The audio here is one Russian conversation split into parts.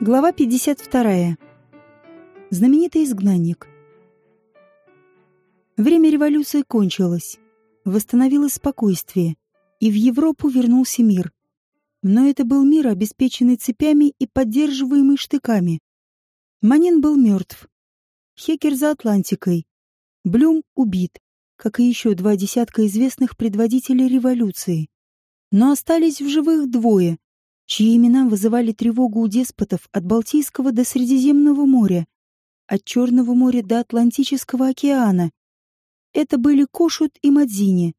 Глава 52. Знаменитый изгнанник. Время революции кончилось. Восстановилось спокойствие, и в Европу вернулся мир. Но это был мир, обеспеченный цепями и поддерживаемый штыками. Манин был мертв. Хекер за Атлантикой. Блюм убит, как и еще два десятка известных предводителей революции. Но остались в живых двое, чьи имена вызывали тревогу у деспотов от Балтийского до Средиземного моря, от Черного моря до Атлантического океана. Это были Кошут и Мадзини.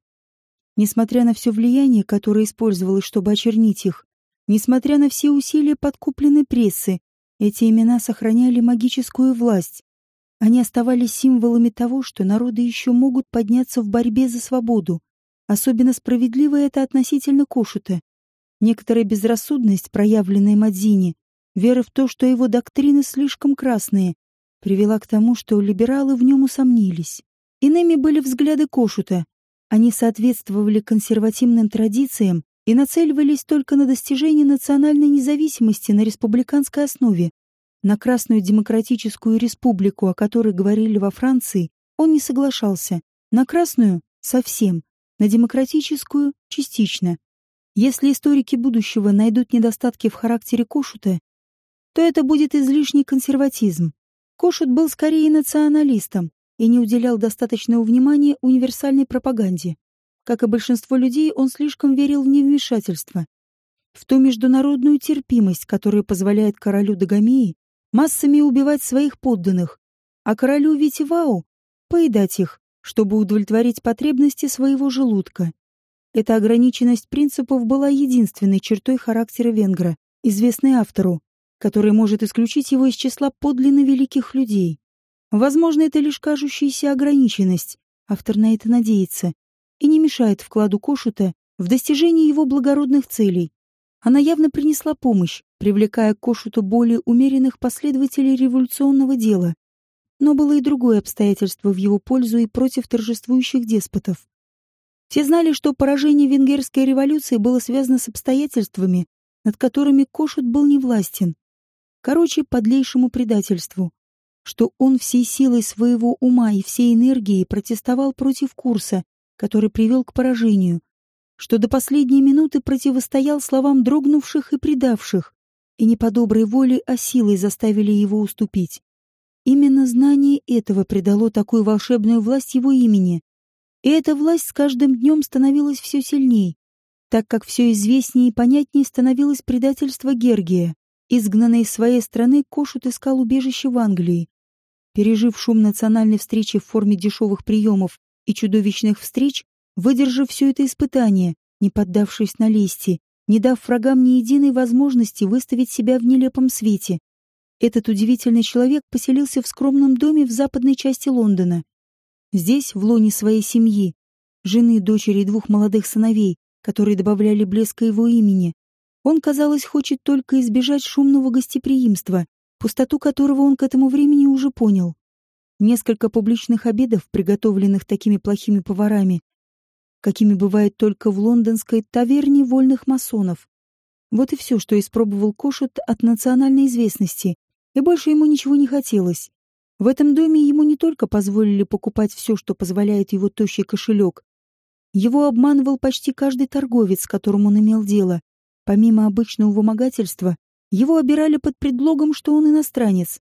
Несмотря на все влияние, которое использовалось, чтобы очернить их, несмотря на все усилия подкупленной прессы, эти имена сохраняли магическую власть. Они оставались символами того, что народы еще могут подняться в борьбе за свободу. Особенно справедливо это относительно Кошута. Некоторая безрассудность, проявленная Мадзини, вера в то, что его доктрины слишком красные, привела к тому, что либералы в нем усомнились. Иными были взгляды Кошута. Они соответствовали консервативным традициям и нацеливались только на достижение национальной независимости на республиканской основе. На Красную Демократическую Республику, о которой говорили во Франции, он не соглашался. На Красную — совсем, на Демократическую — частично. Если историки будущего найдут недостатки в характере Кошута, то это будет излишний консерватизм. Кошут был скорее националистом и не уделял достаточного внимания универсальной пропаганде. Как и большинство людей, он слишком верил в невмешательство, в ту международную терпимость, которая позволяет королю Дагомеи массами убивать своих подданных, а королю Витивау поедать их, чтобы удовлетворить потребности своего желудка. Эта ограниченность принципов была единственной чертой характера венгра, известной автору, который может исключить его из числа подлинно великих людей. Возможно, это лишь кажущаяся ограниченность, автор на это надеется, и не мешает вкладу Кошута в достижении его благородных целей. Она явно принесла помощь, привлекая к Кошуту более умеренных последователей революционного дела. Но было и другое обстоятельство в его пользу и против торжествующих деспотов. Все знали, что поражение венгерской революции было связано с обстоятельствами, над которыми Кошут был невластен. Короче, подлейшему предательству. Что он всей силой своего ума и всей энергии протестовал против курса, который привел к поражению. Что до последней минуты противостоял словам дрогнувших и предавших, и не по доброй воле, а силой заставили его уступить. Именно знание этого придало такую волшебную власть его имени, и эта власть с каждым днем становилась все сильней, так как все известнее и понятнее становилось предательство Гергия. Изгнанный из своей страны, Кошут искал убежище в Англии. Пережив шум национальной встречи в форме дешевых приемов и чудовищных встреч, выдержав все это испытание, не поддавшись на лести, не дав врагам ни единой возможности выставить себя в нелепом свете, этот удивительный человек поселился в скромном доме в западной части Лондона. Здесь, в лоне своей семьи, жены, дочери и двух молодых сыновей, которые добавляли блеска его имени, он, казалось, хочет только избежать шумного гостеприимства, пустоту которого он к этому времени уже понял. Несколько публичных обедов, приготовленных такими плохими поварами, какими бывает только в лондонской таверне вольных масонов. Вот и все, что испробовал Кошет от национальной известности, и больше ему ничего не хотелось. В этом доме ему не только позволили покупать все, что позволяет его тощий кошелек. Его обманывал почти каждый торговец, с которым он имел дело. Помимо обычного вымогательства, его обирали под предлогом, что он иностранец.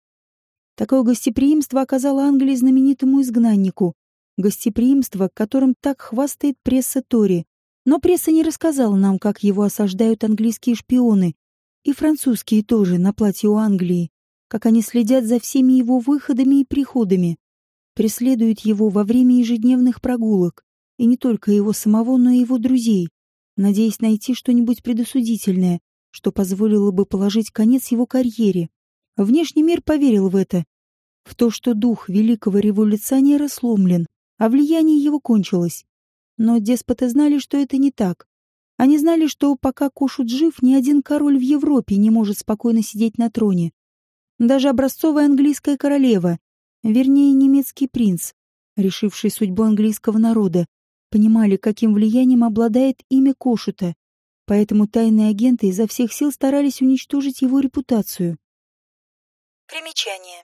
Такое гостеприимство оказало Англии знаменитому изгнаннику. Гостеприимство, которым так хвастает пресса Тори. Но пресса не рассказала нам, как его осаждают английские шпионы. И французские тоже на платье у Англии как они следят за всеми его выходами и приходами, преследуют его во время ежедневных прогулок, и не только его самого, но и его друзей, надеясь найти что-нибудь предосудительное, что позволило бы положить конец его карьере. Внешний мир поверил в это, в то, что дух великого революционера сломлен, а влияние его кончилось. Но деспоты знали, что это не так. Они знали, что пока Кошут жив, ни один король в Европе не может спокойно сидеть на троне. Даже образцовая английская королева, вернее, немецкий принц, решивший судьбу английского народа, понимали, каким влиянием обладает имя Кошута, поэтому тайные агенты изо всех сил старались уничтожить его репутацию. Примечание.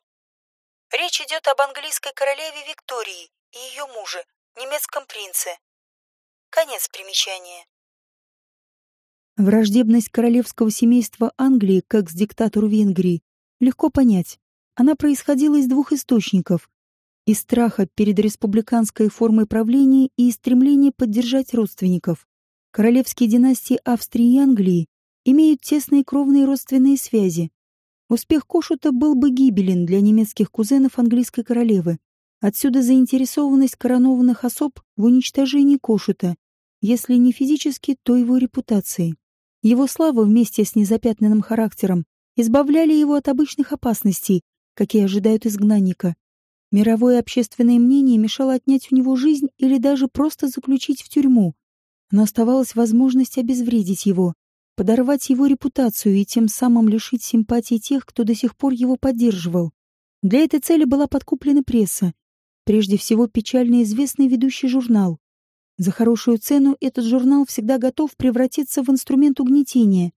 Речь идет об английской королеве Виктории и ее муже, немецком принце. Конец примечания. Враждебность королевского семейства Англии как к диктатору Венгрии легко понять. Она происходила из двух источников. Из страха перед республиканской формой правления и из стремления поддержать родственников. Королевские династии Австрии и Англии имеют тесные кровные родственные связи. Успех Кошута был бы гибелен для немецких кузенов английской королевы. Отсюда заинтересованность коронованных особ в уничтожении Кошута, если не физически, то его репутации. Его слава вместе с незапятнанным характером избавляли его от обычных опасностей, какие ожидают изгнанника. Мировое общественное мнение мешало отнять у него жизнь или даже просто заключить в тюрьму. Но оставалась возможность обезвредить его, подорвать его репутацию и тем самым лишить симпатии тех, кто до сих пор его поддерживал. Для этой цели была подкуплена пресса, прежде всего печально известный ведущий журнал. За хорошую цену этот журнал всегда готов превратиться в инструмент угнетения.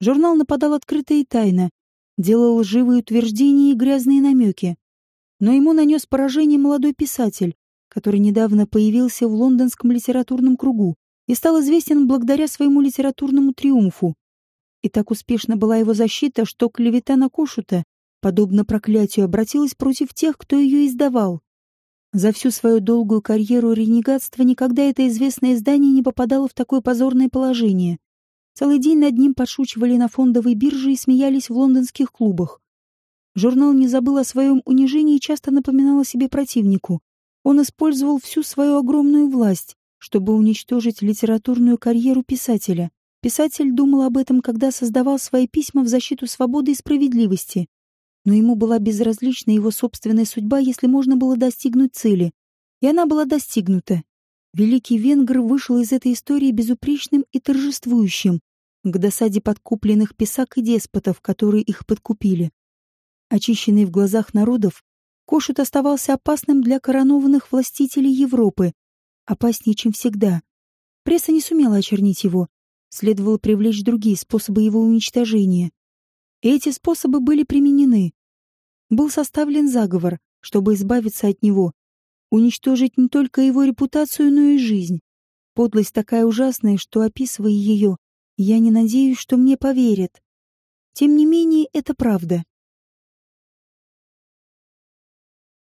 Журнал нападал открыто и тайно, делал лживые утверждения и грязные намеки. Но ему нанес поражение молодой писатель, который недавно появился в лондонском литературном кругу и стал известен благодаря своему литературному триумфу. И так успешна была его защита, что клевета на Кошута, подобно проклятию, обратилась против тех, кто ее издавал. За всю свою долгую карьеру ренегатства никогда это известное издание не попадало в такое позорное положение. Целый день над ним подшучивали на фондовой бирже и смеялись в лондонских клубах. Журнал не забыл о своем унижении и часто напоминал о себе противнику. Он использовал всю свою огромную власть, чтобы уничтожить литературную карьеру писателя. Писатель думал об этом, когда создавал свои письма в защиту свободы и справедливости. Но ему была безразлична его собственная судьба, если можно было достигнуть цели. И она была достигнута. Великий венгр вышел из этой истории безупречным и торжествующим, к досаде подкупленных писак и деспотов, которые их подкупили. Очищенный в глазах народов, Кошут оставался опасным для коронованных властителей Европы, опаснее, чем всегда. Пресса не сумела очернить его. Следовало привлечь другие способы его уничтожения. И эти способы были применены. Был составлен заговор, чтобы избавиться от него, уничтожить не только его репутацию, но и жизнь. Подлость такая ужасная, что, описывая ее, я не надеюсь, что мне поверят. Тем не менее, это правда.